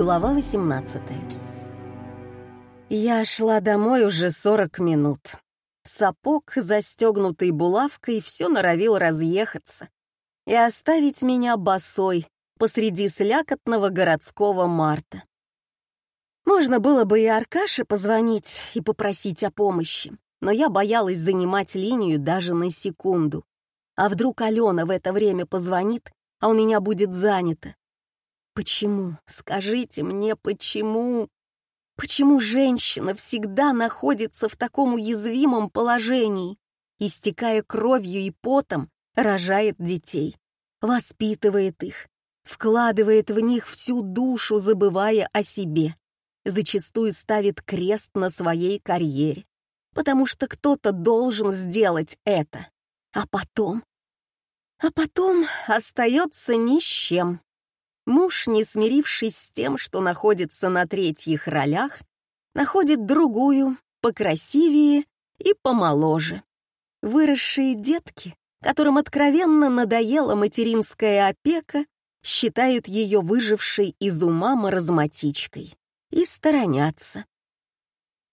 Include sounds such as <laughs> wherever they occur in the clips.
Глава 18 Я шла домой уже 40 минут. Сапог, застегнутый булавкой, все норовил разъехаться и оставить меня босой посреди слякотного городского марта. Можно было бы и Аркаше позвонить и попросить о помощи, но я боялась занимать линию даже на секунду. А вдруг Алена в это время позвонит, а у меня будет занято? Почему? Скажите мне, почему? Почему женщина всегда находится в таком уязвимом положении, истекая кровью и потом, рожает детей, воспитывает их, вкладывает в них всю душу, забывая о себе, зачастую ставит крест на своей карьере, потому что кто-то должен сделать это, а потом... А потом остается ни с чем. Муж, не смирившись с тем, что находится на третьих ролях, находит другую, покрасивее и помоложе. Выросшие детки, которым откровенно надоела материнская опека, считают ее выжившей из ума маразматичкой и сторонятся.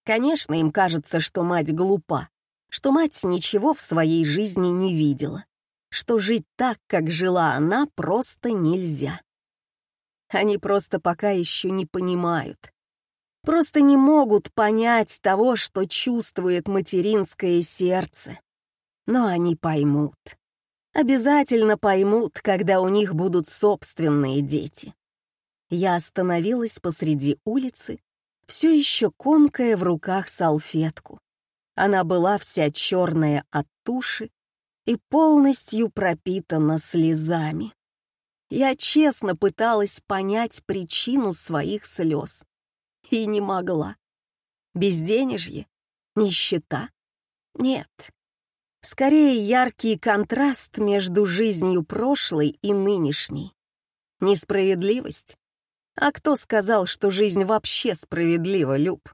Конечно, им кажется, что мать глупа, что мать ничего в своей жизни не видела, что жить так, как жила она, просто нельзя. Они просто пока еще не понимают. Просто не могут понять того, что чувствует материнское сердце. Но они поймут. Обязательно поймут, когда у них будут собственные дети. Я остановилась посреди улицы, все еще комкая в руках салфетку. Она была вся черная от туши и полностью пропитана слезами. Я честно пыталась понять причину своих слез. И не могла. Безденежье? Нищета? Нет. Скорее, яркий контраст между жизнью прошлой и нынешней. Несправедливость? А кто сказал, что жизнь вообще справедлива, Люб?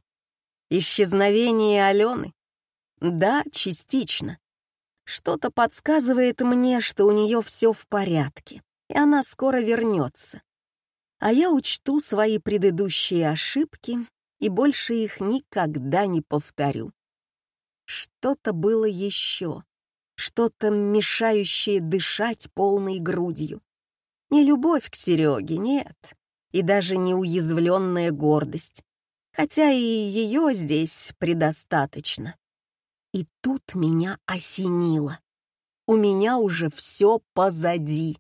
Исчезновение Алены? Да, частично. Что-то подсказывает мне, что у нее все в порядке и она скоро вернется. А я учту свои предыдущие ошибки и больше их никогда не повторю. Что-то было еще, что-то мешающее дышать полной грудью. Не любовь к Сереге, нет, и даже не уязвленная гордость, хотя и ее здесь предостаточно. И тут меня осенило. У меня уже все позади.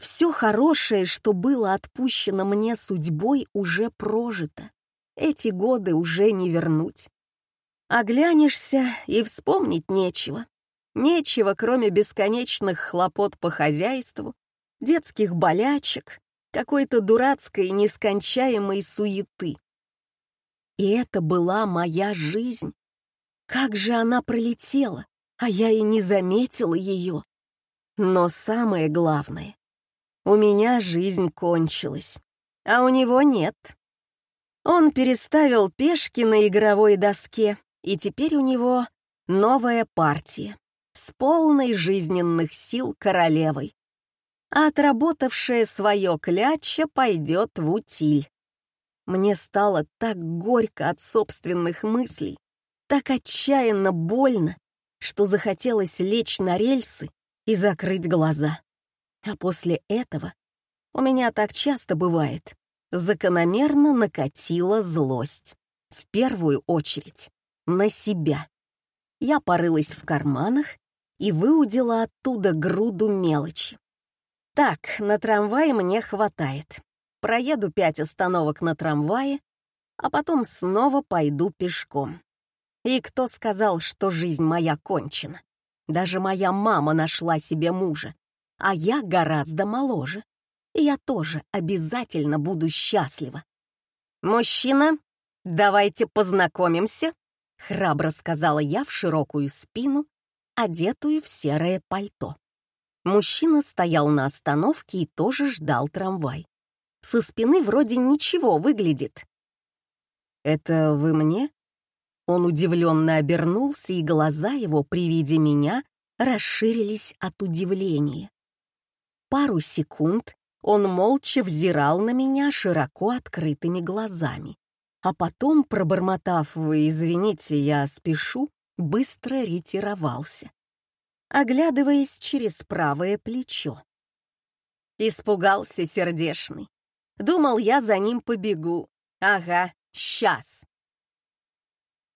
Все хорошее, что было отпущено мне судьбой, уже прожито. Эти годы уже не вернуть. Оглянешься, и вспомнить нечего. Нечего, кроме бесконечных хлопот по хозяйству, детских болячек, какой-то дурацкой нескончаемой суеты. И это была моя жизнь. Как же она пролетела, а я и не заметила ее. Но самое главное, у меня жизнь кончилась, а у него нет. Он переставил пешки на игровой доске, и теперь у него новая партия с полной жизненных сил королевой. А отработавшая свое кляча пойдет в утиль. Мне стало так горько от собственных мыслей, так отчаянно больно, что захотелось лечь на рельсы и закрыть глаза. А после этого, у меня так часто бывает, закономерно накатила злость. В первую очередь на себя. Я порылась в карманах и выудила оттуда груду мелочи. Так, на трамвае мне хватает. Проеду пять остановок на трамвае, а потом снова пойду пешком. И кто сказал, что жизнь моя кончена? Даже моя мама нашла себе мужа, а я гораздо моложе. И я тоже обязательно буду счастлива. «Мужчина, давайте познакомимся», — храбро сказала я в широкую спину, одетую в серое пальто. Мужчина стоял на остановке и тоже ждал трамвай. Со спины вроде ничего выглядит. «Это вы мне?» Он удивленно обернулся, и глаза его при виде меня расширились от удивления. Пару секунд Он молча взирал на меня широко открытыми глазами, а потом, пробормотав «Вы извините, я спешу», быстро ретировался, оглядываясь через правое плечо. Испугался сердешный. Думал, я за ним побегу. Ага, сейчас.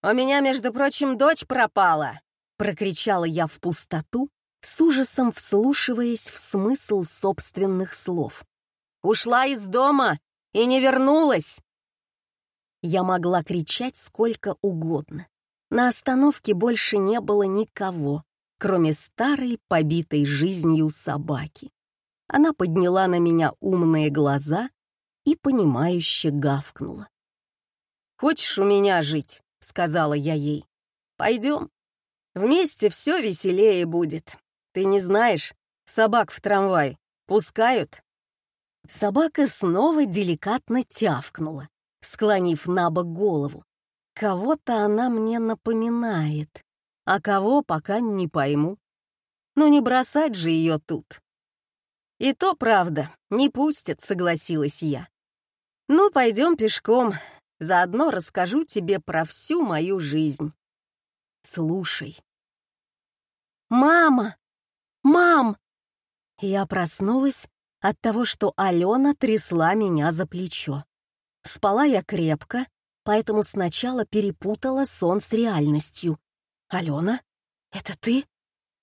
«У меня, между прочим, дочь пропала!» — прокричала я в пустоту, с ужасом вслушиваясь в смысл собственных слов. «Ушла из дома и не вернулась!» Я могла кричать сколько угодно. На остановке больше не было никого, кроме старой, побитой жизнью собаки. Она подняла на меня умные глаза и, понимающе гавкнула. «Хочешь у меня жить?» — сказала я ей. «Пойдем. Вместе все веселее будет. Ты не знаешь, собак в трамвай пускают?» Собака снова деликатно тявкнула, склонив на бок голову. Кого-то она мне напоминает, а кого пока не пойму. Но не бросать же ее тут. И то правда, не пустят, согласилась я. Ну, пойдем пешком, Заодно расскажу тебе про всю мою жизнь. Слушай. «Мама! Мам!» Я проснулась от того, что Алена трясла меня за плечо. Спала я крепко, поэтому сначала перепутала сон с реальностью. «Алена? Это ты?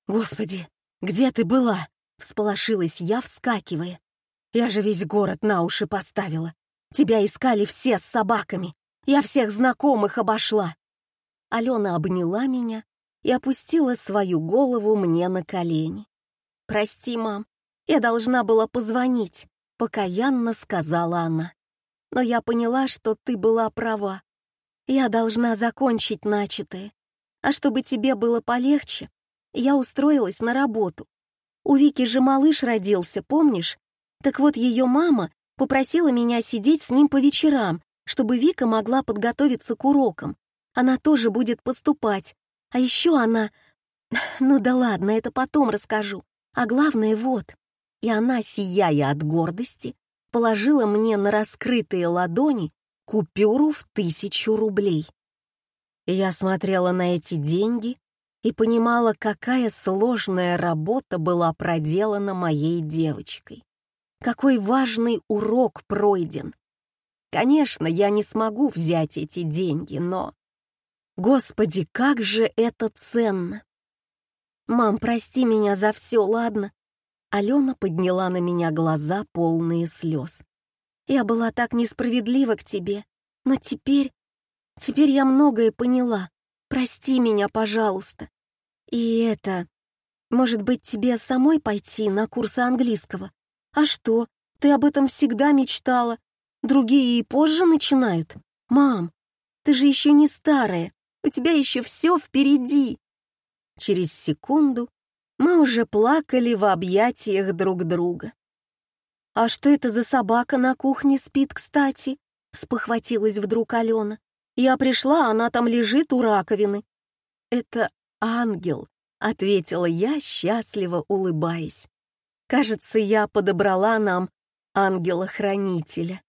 Господи, где ты была?» Всполошилась я, вскакивая. Я же весь город на уши поставила. Тебя искали все с собаками. Я всех знакомых обошла. Алена обняла меня и опустила свою голову мне на колени. «Прости, мам, я должна была позвонить», — покаянно сказала она. «Но я поняла, что ты была права. Я должна закончить начатое. А чтобы тебе было полегче, я устроилась на работу. У Вики же малыш родился, помнишь? Так вот ее мама Попросила меня сидеть с ним по вечерам, чтобы Вика могла подготовиться к урокам. Она тоже будет поступать. А еще она... <laughs> Ну да ладно, это потом расскажу. А главное вот. И она, сияя от гордости, положила мне на раскрытые ладони купюру в тысячу рублей. Я смотрела на эти деньги и понимала, какая сложная работа была проделана моей девочкой. Какой важный урок пройден. Конечно, я не смогу взять эти деньги, но... Господи, как же это ценно! Мам, прости меня за все, ладно? Алена подняла на меня глаза, полные слез. Я была так несправедлива к тебе, но теперь... Теперь я многое поняла. Прости меня, пожалуйста. И это... Может быть, тебе самой пойти на курсы английского? «А что, ты об этом всегда мечтала? Другие и позже начинают. Мам, ты же еще не старая, у тебя еще все впереди». Через секунду мы уже плакали в объятиях друг друга. «А что это за собака на кухне спит, кстати?» — спохватилась вдруг Алена. «Я пришла, она там лежит у раковины». «Это ангел», — ответила я, счастливо улыбаясь. Кажется, я подобрала нам ангела-хранителя.